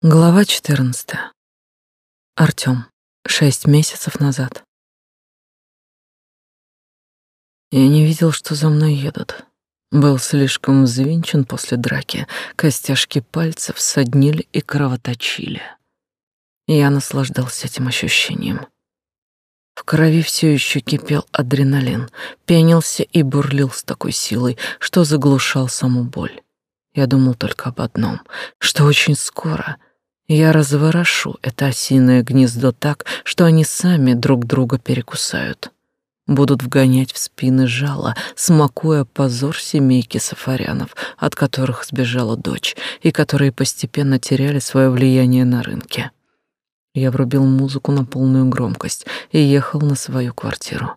Глава 14. Артём. Шесть месяцев назад. Я не видел, что за мной едут. Был слишком взвинчен после драки. Костяшки пальцев соднили и кровоточили. Я наслаждался этим ощущением. В крови все еще кипел адреналин, пенился и бурлил с такой силой, что заглушал саму боль. Я думал только об одном, что очень скоро — я разворошу это осиное гнездо так, что они сами друг друга перекусают. Будут вгонять в спины жало, смакуя позор семейки сафарянов, от которых сбежала дочь, и которые постепенно теряли свое влияние на рынке. Я врубил музыку на полную громкость и ехал на свою квартиру.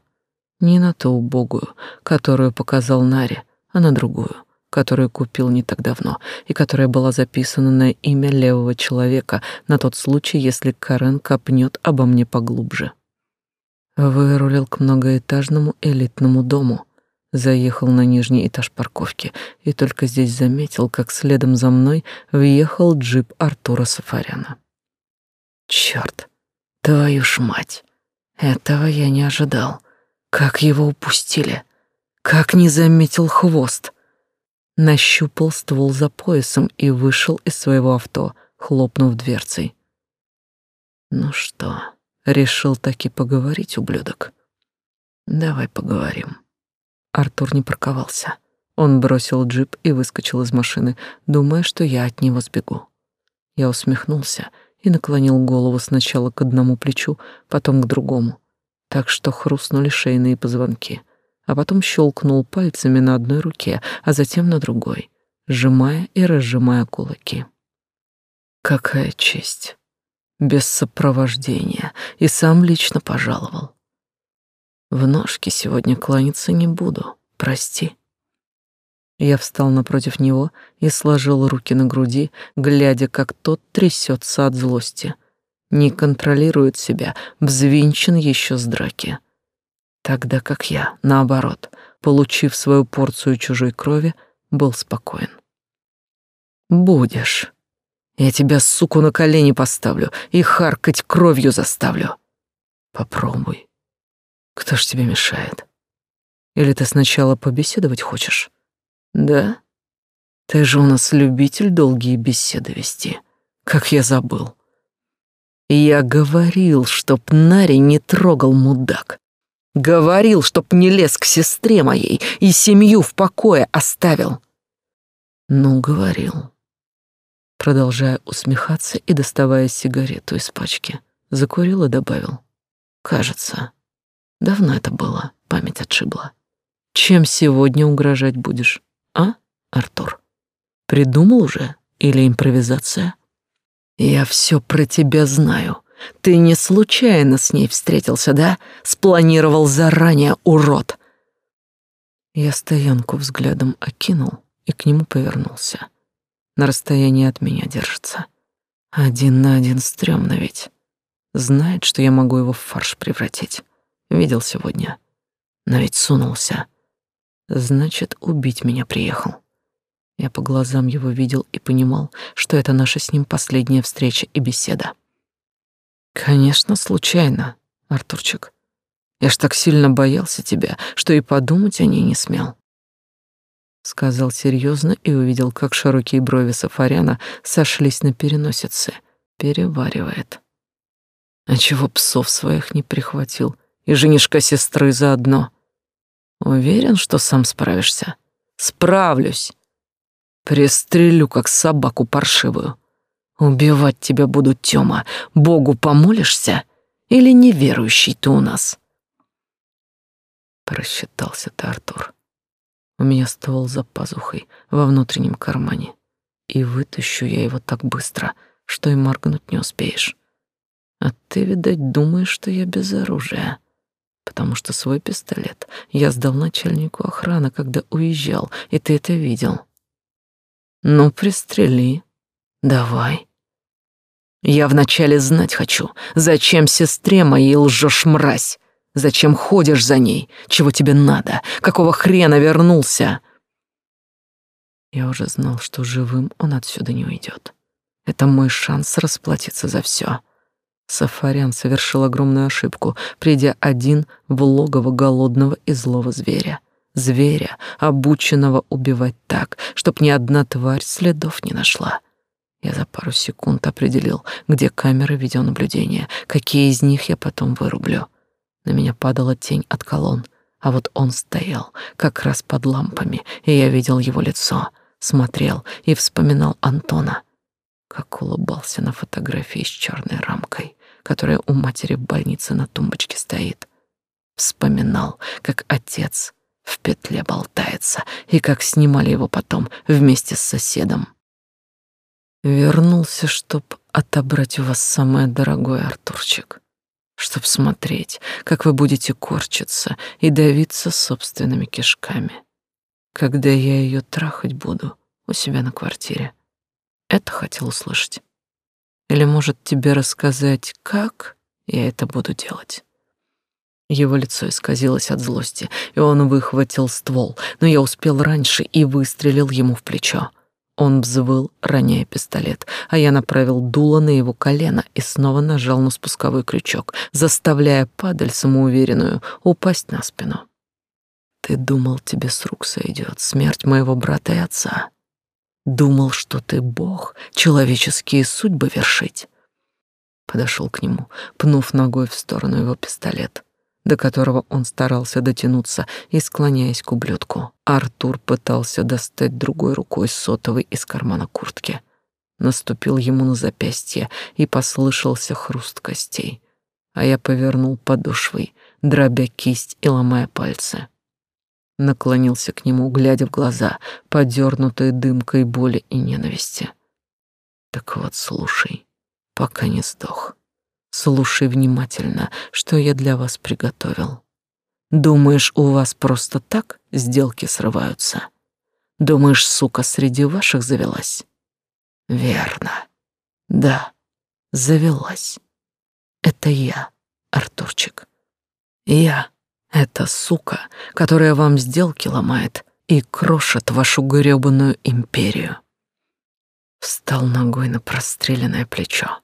Не на ту убогую, которую показал Наре, а на другую — которую купил не так давно и которая была записана на имя левого человека на тот случай, если Карен копнет обо мне поглубже. Вырулил к многоэтажному элитному дому, заехал на нижний этаж парковки и только здесь заметил, как следом за мной въехал джип Артура Сафаряна. Черт, твою ж мать! Этого я не ожидал. Как его упустили! Как не заметил хвост! Нащупал ствол за поясом и вышел из своего авто, хлопнув дверцей. Ну что, решил таки поговорить, ублюдок? Давай поговорим. Артур не парковался. Он бросил джип и выскочил из машины, думая, что я от него сбегу. Я усмехнулся и наклонил голову сначала к одному плечу, потом к другому, так что хрустнули шейные позвонки а потом щелкнул пальцами на одной руке, а затем на другой, сжимая и разжимая кулаки. Какая честь! Без сопровождения, и сам лично пожаловал. В ножки сегодня кланяться не буду, прости. Я встал напротив него и сложил руки на груди, глядя, как тот трясется от злости. Не контролирует себя, взвинчен еще с драки. Тогда как я, наоборот, получив свою порцию чужой крови, был спокоен. «Будешь. Я тебя, суку, на колени поставлю и харкать кровью заставлю. Попробуй. Кто ж тебе мешает? Или ты сначала побеседовать хочешь? Да? Ты же у нас любитель долгие беседы вести. Как я забыл. Я говорил, чтоб Нари не трогал мудак. Говорил, чтоб не лез к сестре моей и семью в покое оставил. Ну, говорил. Продолжая усмехаться и доставая сигарету из пачки, закурил и добавил. Кажется, давно это было, память отшибла. Чем сегодня угрожать будешь, а, Артур? Придумал уже или импровизация? Я все про тебя знаю ты не случайно с ней встретился, да? Спланировал заранее, урод. Я стоянку взглядом окинул и к нему повернулся. На расстоянии от меня держится. Один на один стрёмно ведь. Знает, что я могу его в фарш превратить. Видел сегодня. Но ведь сунулся. Значит, убить меня приехал. Я по глазам его видел и понимал, что это наша с ним последняя встреча и беседа. Конечно, случайно, Артурчик. Я ж так сильно боялся тебя, что и подумать о ней не смел. Сказал серьезно и увидел, как широкие брови Сафаряна сошлись на переносице. Переваривает. А чего псов своих не прихватил? И женишка сестры заодно. Уверен, что сам справишься? Справлюсь. Пристрелю, как собаку паршивую. Убивать тебя буду, Тёма. Богу помолишься или неверующий ты у нас? Просчитался ты, Артур. У меня ствол за пазухой во внутреннем кармане, и вытащу я его так быстро, что и моргнуть не успеешь. А ты, видать, думаешь, что я без оружия, потому что свой пистолет я сдал начальнику охраны, когда уезжал, и ты это видел. Ну, пристрели. Давай. Я вначале знать хочу, зачем сестре моей лжешь, мразь? Зачем ходишь за ней? Чего тебе надо? Какого хрена вернулся?» Я уже знал, что живым он отсюда не уйдет. Это мой шанс расплатиться за все. Сафарян совершил огромную ошибку, придя один в логово голодного и злого зверя. Зверя, обученного убивать так, чтоб ни одна тварь следов не нашла. Я за пару секунд определил, где камеры видеонаблюдения, какие из них я потом вырублю. На меня падала тень от колонн, а вот он стоял как раз под лампами, и я видел его лицо, смотрел и вспоминал Антона, как улыбался на фотографии с черной рамкой которая у матери в больнице на тумбочке стоит. Вспоминал, как отец в петле болтается и как снимали его потом вместе с соседом. Вернулся, чтоб отобрать у вас самое дорогое, Артурчик, чтоб смотреть, как вы будете корчиться и давиться собственными кишками, когда я ее трахать буду у себя на квартире. Это хотел услышать. Или, может, тебе рассказать, как я это буду делать?» Его лицо исказилось от злости, и он выхватил ствол, но я успел раньше и выстрелил ему в плечо. Он взвыл, роняя пистолет, а я направил дуло на его колено и снова нажал на спусковой крючок, заставляя падаль самоуверенную упасть на спину. «Ты думал, тебе с рук сойдет смерть моего брата и отца?» Думал, что ты бог, человеческие судьбы вершить. Подошел к нему, пнув ногой в сторону его пистолет, до которого он старался дотянуться и склоняясь к ублюдку. Артур пытался достать другой рукой сотовый из кармана куртки. Наступил ему на запястье, и послышался хруст костей. А я повернул подошвой, дробя кисть и ломая пальцы наклонился к нему, глядя в глаза, подернутые дымкой боли и ненависти. Так вот, слушай, пока не сдох. Слушай внимательно, что я для вас приготовил. Думаешь, у вас просто так сделки срываются? Думаешь, сука среди ваших завелась? Верно. Да, завелась. Это я, Артурчик. Я это сука, которая вам сделки ломает и крошит вашу грёбаную империю. Встал ногой на простреленное плечо,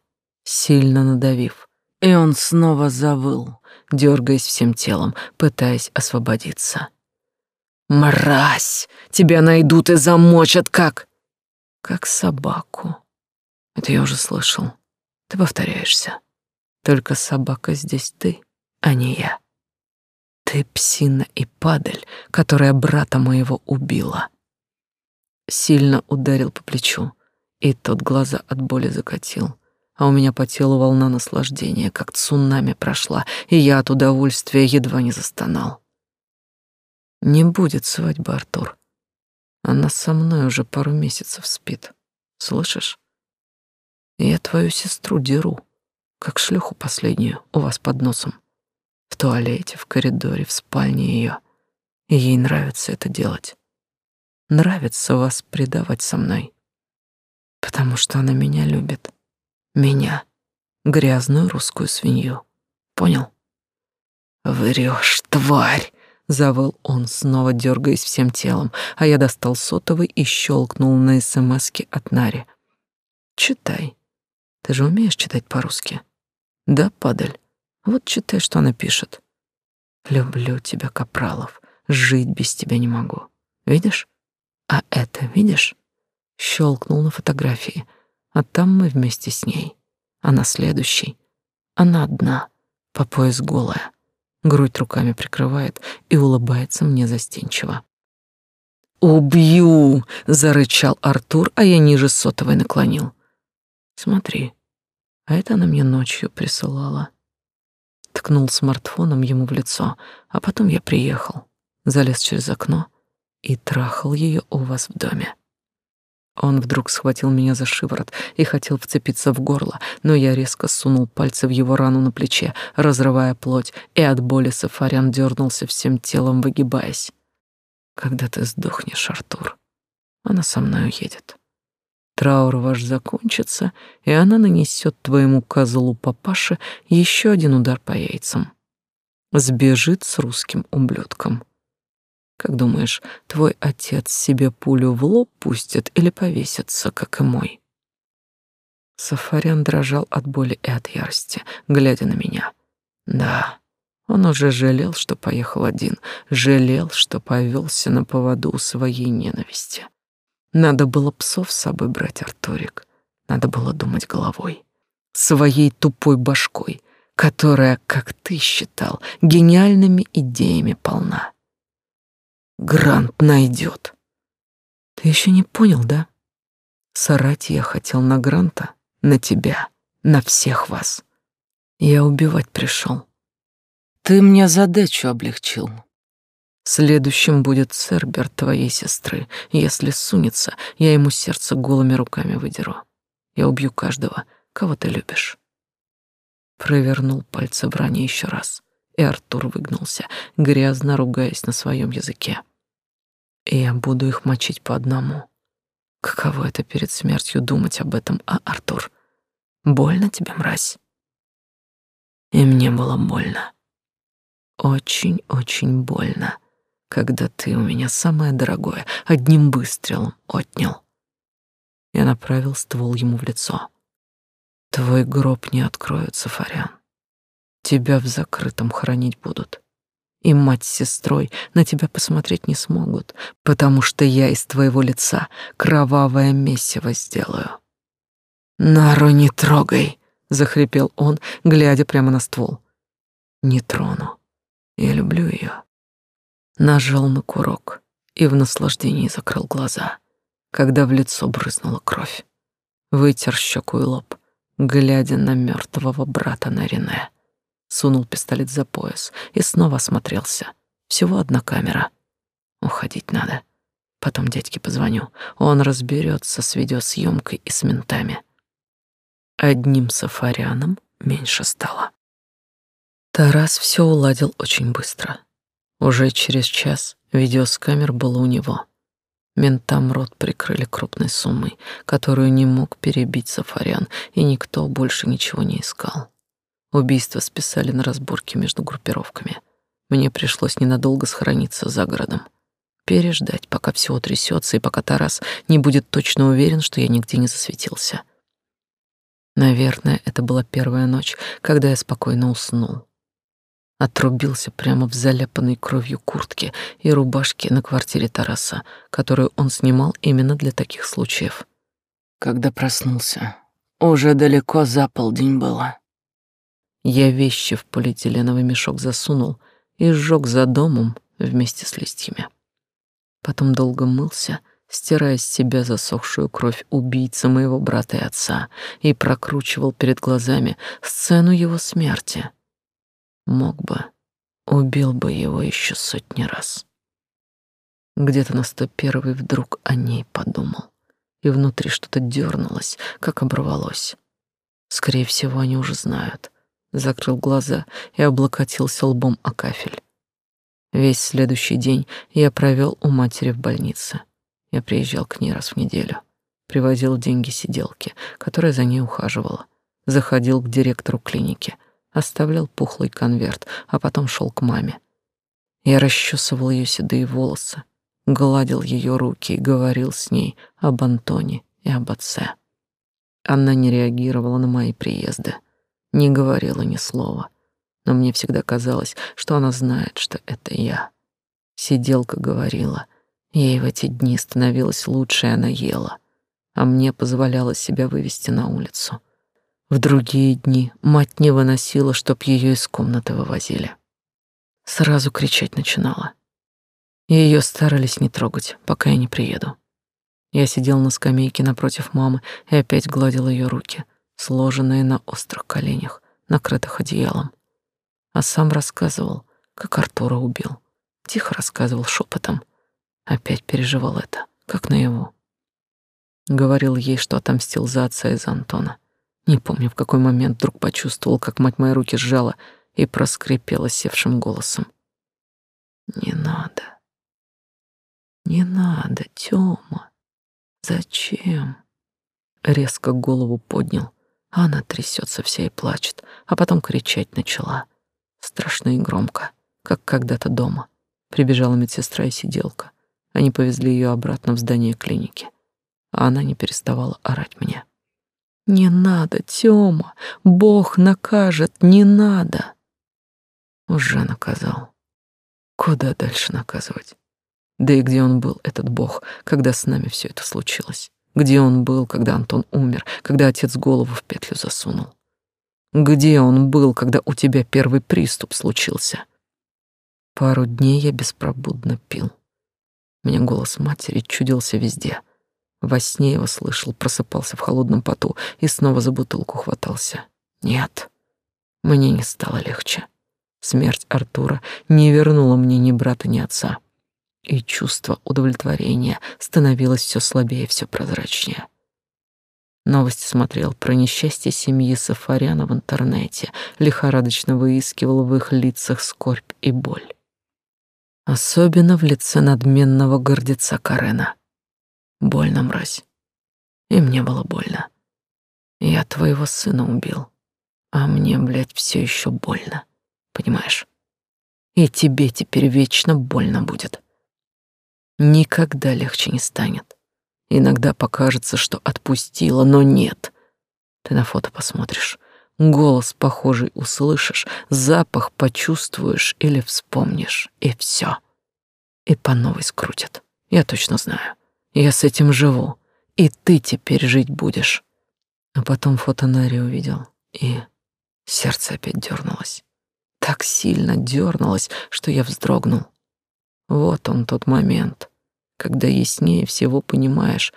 сильно надавив, и он снова завыл, дергаясь всем телом, пытаясь освободиться. «Мразь! Тебя найдут и замочат как...» «Как собаку». Это я уже слышал. Ты повторяешься. Только собака здесь ты, а не я. Ты псина и падаль, которая брата моего убила. Сильно ударил по плечу, и тот глаза от боли закатил. А у меня по телу волна наслаждения, как цунами прошла, и я от удовольствия едва не застонал. Не будет свадьбы, Артур. Она со мной уже пару месяцев спит. Слышишь? Я твою сестру деру, как шлюху последнюю у вас под носом. В туалете, в коридоре, в спальне ее. И ей нравится это делать. Нравится вас предавать со мной. Потому что она меня любит. Меня, грязную русскую свинью. Понял? Врешь, тварь! Завыл он, снова дергаясь всем телом, а я достал сотовый и щелкнул на СМСке от Нари. «Читай. Ты же умеешь читать по-русски?» «Да, падаль. Вот читай, что она пишет. «Люблю тебя, Капралов. Жить без тебя не могу. Видишь? А это, видишь?» Щелкнул на фотографии. А там мы вместе с ней. А на следующей она одна, по пояс голая. Грудь руками прикрывает и улыбается мне застенчиво. «Убью!» — зарычал Артур, а я ниже сотовой наклонил. «Смотри, а это она мне ночью присылала ткнул смартфоном ему в лицо, а потом я приехал, залез через окно и трахал ее у вас в доме. Он вдруг схватил меня за шиворот и хотел вцепиться в горло, но я резко сунул пальцы в его рану на плече, разрывая плоть, и от боли Сафарян дернулся всем телом, выгибаясь. «Когда ты сдохнешь, Артур, она со мной уедет. Траур ваш закончится, и она нанесет твоему козлу папаше еще один удар по яйцам. Сбежит с русским ублюдком. Как думаешь, твой отец себе пулю в лоб пустит или повесится, как и мой? Сафарян дрожал от боли и от ярости, глядя на меня. Да, он уже жалел, что поехал один, жалел, что повелся на поводу у своей ненависти. Надо было псов с собой брать, Артурик. Надо было думать головой, своей тупой башкой, которая, как ты считал, гениальными идеями полна. Грант найдет. Ты еще не понял, да? Сарать я хотел на Гранта, на тебя, на всех вас. Я убивать пришел. Ты мне задачу облегчил. Следующим будет Цербер твоей сестры. Если сунется, я ему сердце голыми руками выдеру. Я убью каждого, кого ты любишь. Провернул пальцы в ране еще раз, и Артур выгнулся, грязно ругаясь на своем языке. Я буду их мочить по одному. Каково это перед смертью думать об этом, а, Артур? Больно тебе, мразь? И мне было больно. Очень-очень больно, когда ты у меня самое дорогое одним выстрелом отнял. Я направил ствол ему в лицо. Твой гроб не откроют, Сафарян. Тебя в закрытом хоронить будут. И мать с сестрой на тебя посмотреть не смогут, потому что я из твоего лица кровавое месиво сделаю. Нару не трогай, захрипел он, глядя прямо на ствол. Не трону. Я люблю ее. Нажал на курок и в наслаждении закрыл глаза, когда в лицо брызнула кровь. Вытер щеку и лоб, глядя на мертвого брата Нарине. Сунул пистолет за пояс и снова осмотрелся. Всего одна камера. Уходить надо. Потом дядьке позвоню. Он разберется с видеосъемкой и с ментами. Одним сафарианом меньше стало. Тарас все уладил очень быстро. Уже через час видео с камер было у него. Ментам рот прикрыли крупной суммой, которую не мог перебить Сафарян, и никто больше ничего не искал. Убийство списали на разборки между группировками. Мне пришлось ненадолго схорониться за городом. Переждать, пока все утрясется, и пока Тарас не будет точно уверен, что я нигде не засветился. Наверное, это была первая ночь, когда я спокойно уснул отрубился прямо в заляпанной кровью куртке и рубашке на квартире Тараса, которую он снимал именно для таких случаев. Когда проснулся, уже далеко за полдень было. Я вещи в полиэтиленовый мешок засунул и сжег за домом вместе с листьями. Потом долго мылся, стирая с себя засохшую кровь убийцы моего брата и отца, и прокручивал перед глазами сцену его смерти — Мог бы, убил бы его еще сотни раз. Где-то на сто первый вдруг о ней подумал, и внутри что-то дернулось, как оборвалось. Скорее всего, они уже знают. Закрыл глаза и облокотился лбом о кафель. Весь следующий день я провел у матери в больнице. Я приезжал к ней раз в неделю, привозил деньги сиделке, которая за ней ухаживала, заходил к директору клиники — оставлял пухлый конверт, а потом шел к маме. Я расчесывал ее седые волосы, гладил ее руки и говорил с ней об Антоне и об отце. Она не реагировала на мои приезды, не говорила ни слова, но мне всегда казалось, что она знает, что это я. Сиделка говорила, ей в эти дни становилось лучше, и она ела, а мне позволяла себя вывести на улицу. В другие дни мать не выносила, чтоб ее из комнаты вывозили. Сразу кричать начинала. Ее старались не трогать, пока я не приеду. Я сидел на скамейке напротив мамы и опять гладил ее руки, сложенные на острых коленях, накрытых одеялом. А сам рассказывал, как Артура убил. Тихо рассказывал шепотом. Опять переживал это, как наяву. Говорил ей, что отомстил за отца и за Антона. Не помню, в какой момент вдруг почувствовал, как мать мои руки сжала и проскрипела севшим голосом. «Не надо. Не надо, Тёма. Зачем?» Резко голову поднял, она трясется вся и плачет, а потом кричать начала. Страшно и громко, как когда-то дома. Прибежала медсестра и сиделка. Они повезли ее обратно в здание клиники, а она не переставала орать мне. Не надо, Тёма, Бог накажет, не надо. Уже наказал. Куда дальше наказывать? Да и где он был, этот Бог, когда с нами все это случилось? Где он был, когда Антон умер, когда отец голову в петлю засунул? Где он был, когда у тебя первый приступ случился? Пару дней я беспробудно пил. Мне голос матери чудился везде. Во сне его слышал, просыпался в холодном поту и снова за бутылку хватался. Нет, мне не стало легче. Смерть Артура не вернула мне ни брата, ни отца. И чувство удовлетворения становилось все слабее, все прозрачнее. Новости смотрел про несчастье семьи Сафаряна в интернете, лихорадочно выискивал в их лицах скорбь и боль. Особенно в лице надменного гордеца Карена. Больно, мразь. И мне было больно. Я твоего сына убил, а мне, блядь, все еще больно понимаешь? И тебе теперь вечно больно будет. Никогда легче не станет. Иногда покажется, что отпустила, но нет. Ты на фото посмотришь, голос похожий услышишь, запах почувствуешь или вспомнишь, и все. И по новой скрутят. Я точно знаю. Я с этим живу, и ты теперь жить будешь. А потом фото Нари увидел, и сердце опять дернулось так сильно дернулась, что я вздрогнул. Вот он тот момент, когда яснее всего понимаешь,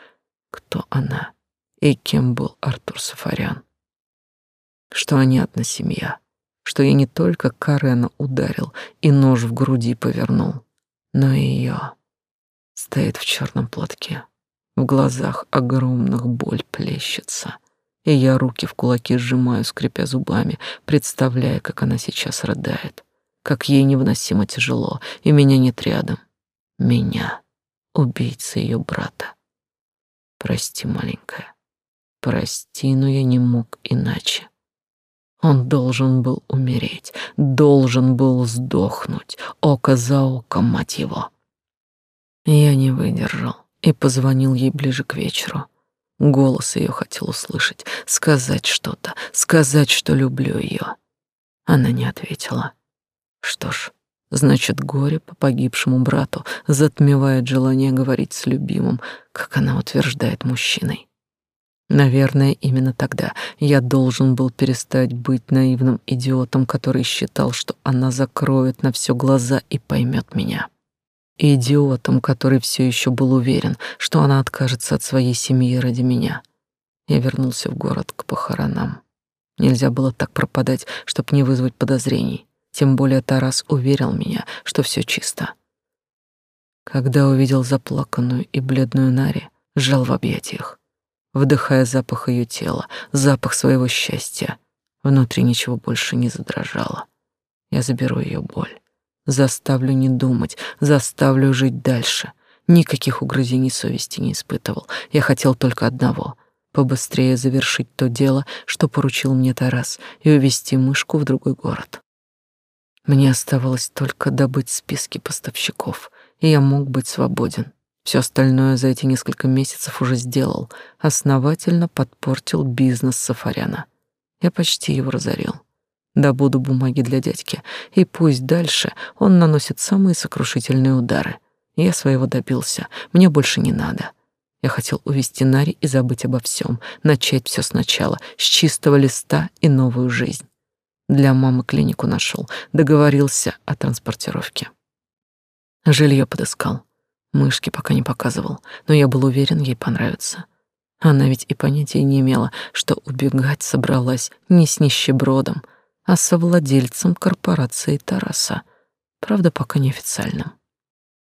кто она и кем был Артур Сафарян. Что они одна семья, что я не только Карена ударил и нож в груди повернул, но и ее стоит в черном платке. В глазах огромных боль плещется — и я руки в кулаки сжимаю, скрипя зубами, представляя, как она сейчас рыдает, как ей невыносимо тяжело, и меня нет рядом. Меня, убийца ее брата. Прости, маленькая, прости, но я не мог иначе. Он должен был умереть, должен был сдохнуть, око за око, мать его. Я не выдержал и позвонил ей ближе к вечеру. Голос ее хотел услышать, сказать что-то, сказать, что люблю ее. Она не ответила. Что ж, значит, горе по погибшему брату затмевает желание говорить с любимым, как она утверждает мужчиной. Наверное, именно тогда я должен был перестать быть наивным идиотом, который считал, что она закроет на все глаза и поймет меня идиотом, который все еще был уверен, что она откажется от своей семьи ради меня. Я вернулся в город к похоронам. Нельзя было так пропадать, чтобы не вызвать подозрений. Тем более Тарас уверил меня, что все чисто. Когда увидел заплаканную и бледную Нари, сжал в объятиях, вдыхая запах ее тела, запах своего счастья. Внутри ничего больше не задрожало. Я заберу ее боль. Заставлю не думать, заставлю жить дальше. Никаких угрызений совести не испытывал. Я хотел только одного — побыстрее завершить то дело, что поручил мне Тарас, и увезти мышку в другой город. Мне оставалось только добыть списки поставщиков, и я мог быть свободен. Все остальное за эти несколько месяцев уже сделал, основательно подпортил бизнес Сафаряна. Я почти его разорил. Добуду бумаги для дядьки, и пусть дальше он наносит самые сокрушительные удары. Я своего добился, мне больше не надо. Я хотел увести Нари и забыть обо всем, начать все сначала, с чистого листа и новую жизнь. Для мамы клинику нашел, договорился о транспортировке. Жилье подыскал. Мышки пока не показывал, но я был уверен, ей понравится. Она ведь и понятия не имела, что убегать собралась не с нищебродом, а совладельцем корпорации Тараса. Правда, пока неофициальным.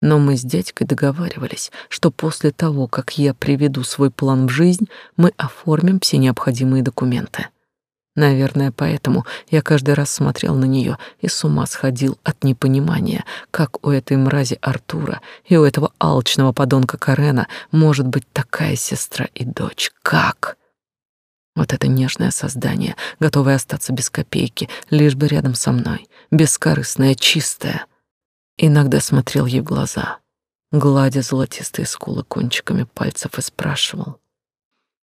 Но мы с дядькой договаривались, что после того, как я приведу свой план в жизнь, мы оформим все необходимые документы. Наверное, поэтому я каждый раз смотрел на нее и с ума сходил от непонимания, как у этой мрази Артура и у этого алчного подонка Карена может быть такая сестра и дочь. Как? Вот это нежное создание, готовое остаться без копейки, лишь бы рядом со мной, бескорыстное, чистое. Иногда смотрел ей в глаза, гладя золотистые скулы кончиками пальцев и спрашивал.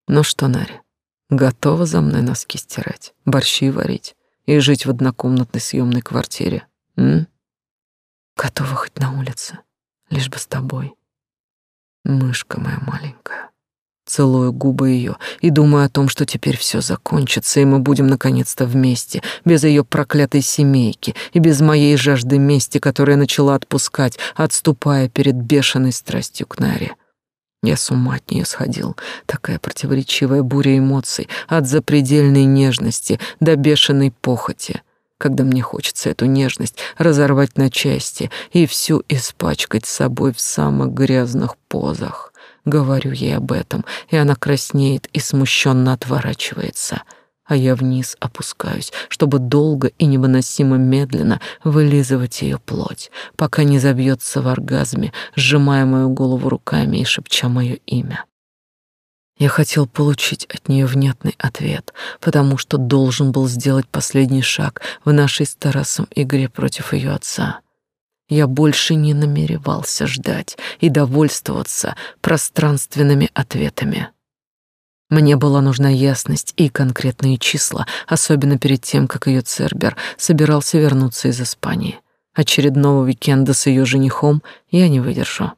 «Ну что, Нари, Готова за мной носки стирать, борщи варить и жить в однокомнатной съемной квартире? М? Готова хоть на улице, лишь бы с тобой. Мышка моя маленькая. Целую губы ее и думаю о том, что теперь все закончится, и мы будем наконец-то вместе, без ее проклятой семейки и без моей жажды мести, которая начала отпускать, отступая перед бешеной страстью к Наре. Я с ума от нее сходил. Такая противоречивая буря эмоций, от запредельной нежности до бешеной похоти, когда мне хочется эту нежность разорвать на части и всю испачкать собой в самых грязных позах. Говорю ей об этом, и она краснеет и смущенно отворачивается — а я вниз опускаюсь, чтобы долго и невыносимо медленно вылизывать ее плоть, пока не забьется в оргазме, сжимая мою голову руками и шепча мое имя. Я хотел получить от нее внятный ответ, потому что должен был сделать последний шаг в нашей с игре против ее отца. Я больше не намеревался ждать и довольствоваться пространственными ответами. Мне была нужна ясность и конкретные числа, особенно перед тем, как ее Цербер собирался вернуться из Испании. Очередного уикенда с ее женихом я не выдержу.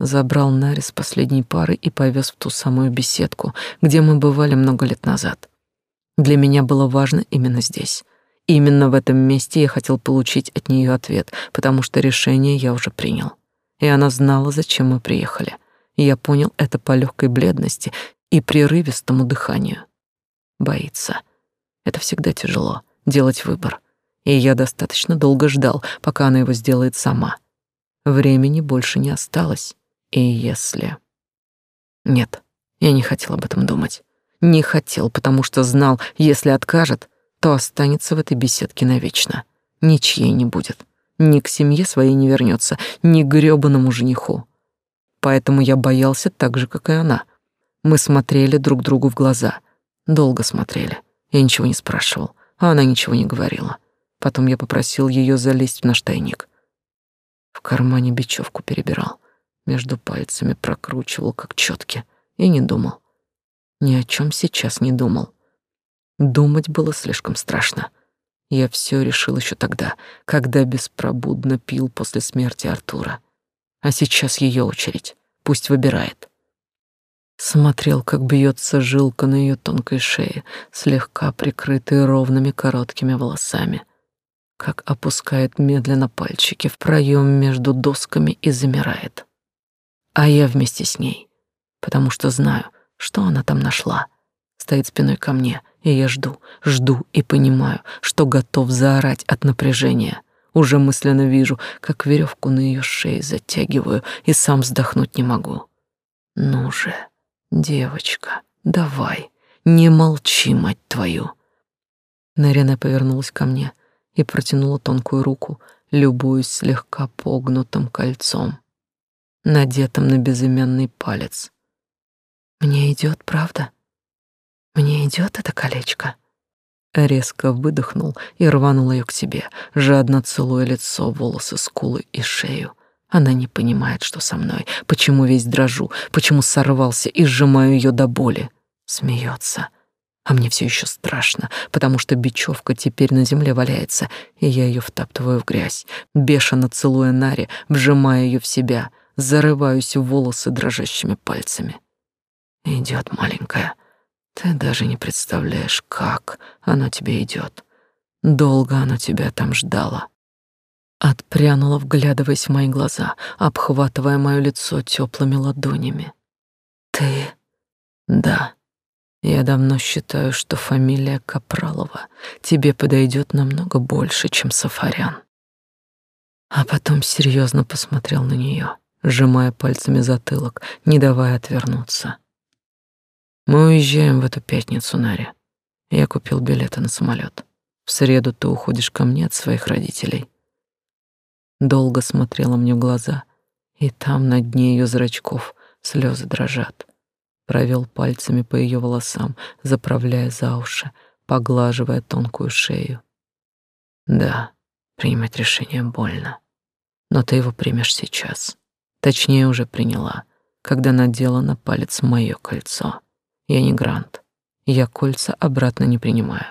Забрал Нари с последней пары и повез в ту самую беседку, где мы бывали много лет назад. Для меня было важно именно здесь. Именно в этом месте я хотел получить от нее ответ, потому что решение я уже принял. И она знала, зачем мы приехали. Я понял это по легкой бледности и прерывистому дыханию. Боится. Это всегда тяжело — делать выбор. И я достаточно долго ждал, пока она его сделает сама. Времени больше не осталось. И если... Нет, я не хотел об этом думать. Не хотел, потому что знал, если откажет, то останется в этой беседке навечно. Ничьей не будет. Ни к семье своей не вернется, ни к грёбаному жениху. Поэтому я боялся так же, как и она — мы смотрели друг другу в глаза. Долго смотрели. Я ничего не спрашивал, а она ничего не говорила. Потом я попросил ее залезть в наш тайник. В кармане бечевку перебирал, между пальцами прокручивал, как четки, и не думал. Ни о чем сейчас не думал. Думать было слишком страшно. Я все решил еще тогда, когда беспробудно пил после смерти Артура. А сейчас ее очередь. Пусть выбирает. Смотрел, как бьется жилка на ее тонкой шее, слегка прикрытой ровными короткими волосами, как опускает медленно пальчики в проем между досками и замирает. А я вместе с ней, потому что знаю, что она там нашла. Стоит спиной ко мне, и я жду, жду и понимаю, что готов заорать от напряжения. Уже мысленно вижу, как веревку на ее шее затягиваю и сам вздохнуть не могу. Ну же. Девочка, давай, не молчи, мать твою. Нарена повернулась ко мне и протянула тонкую руку, любуясь слегка погнутым кольцом, надетым на безымянный палец. Мне идет, правда? Мне идет это колечко. Резко выдохнул и рванул ее к себе, жадно целуя лицо, волосы, скулы и шею. Она не понимает, что со мной, почему весь дрожу, почему сорвался и сжимаю ее до боли. Смеется. А мне все еще страшно, потому что бечевка теперь на земле валяется, и я ее втаптываю в грязь, бешено целуя Нари, вжимая ее в себя, зарываюсь в волосы дрожащими пальцами. Идет маленькая. Ты даже не представляешь, как оно тебе идет. Долго оно тебя там ждало. Отпрянула, вглядываясь в мои глаза, обхватывая мое лицо теплыми ладонями. Ты? Да. Я давно считаю, что фамилия Капралова тебе подойдет намного больше, чем Сафарян. А потом серьезно посмотрел на нее, сжимая пальцами затылок, не давая отвернуться. Мы уезжаем в эту пятницу, Наря. Я купил билеты на самолет. В среду ты уходишь ко мне от своих родителей долго смотрела мне в глаза, и там на дне ее зрачков слезы дрожат. Провел пальцами по ее волосам, заправляя за уши, поглаживая тонкую шею. Да, принимать решение больно, но ты его примешь сейчас. Точнее, уже приняла, когда надела на палец мое кольцо. Я не Грант, Я кольца обратно не принимаю.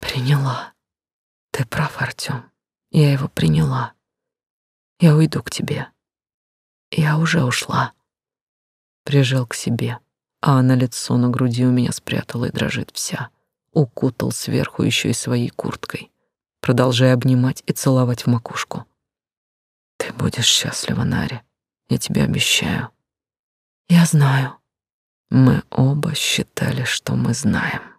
Приняла. Ты прав, Артём. Я его приняла. Я уйду к тебе. Я уже ушла. Прижал к себе, а она лицо на груди у меня спрятала и дрожит вся. Укутал сверху еще и своей курткой, продолжая обнимать и целовать в макушку. Ты будешь счастлива, Нари. Я тебе обещаю. Я знаю. Мы оба считали, что мы знаем.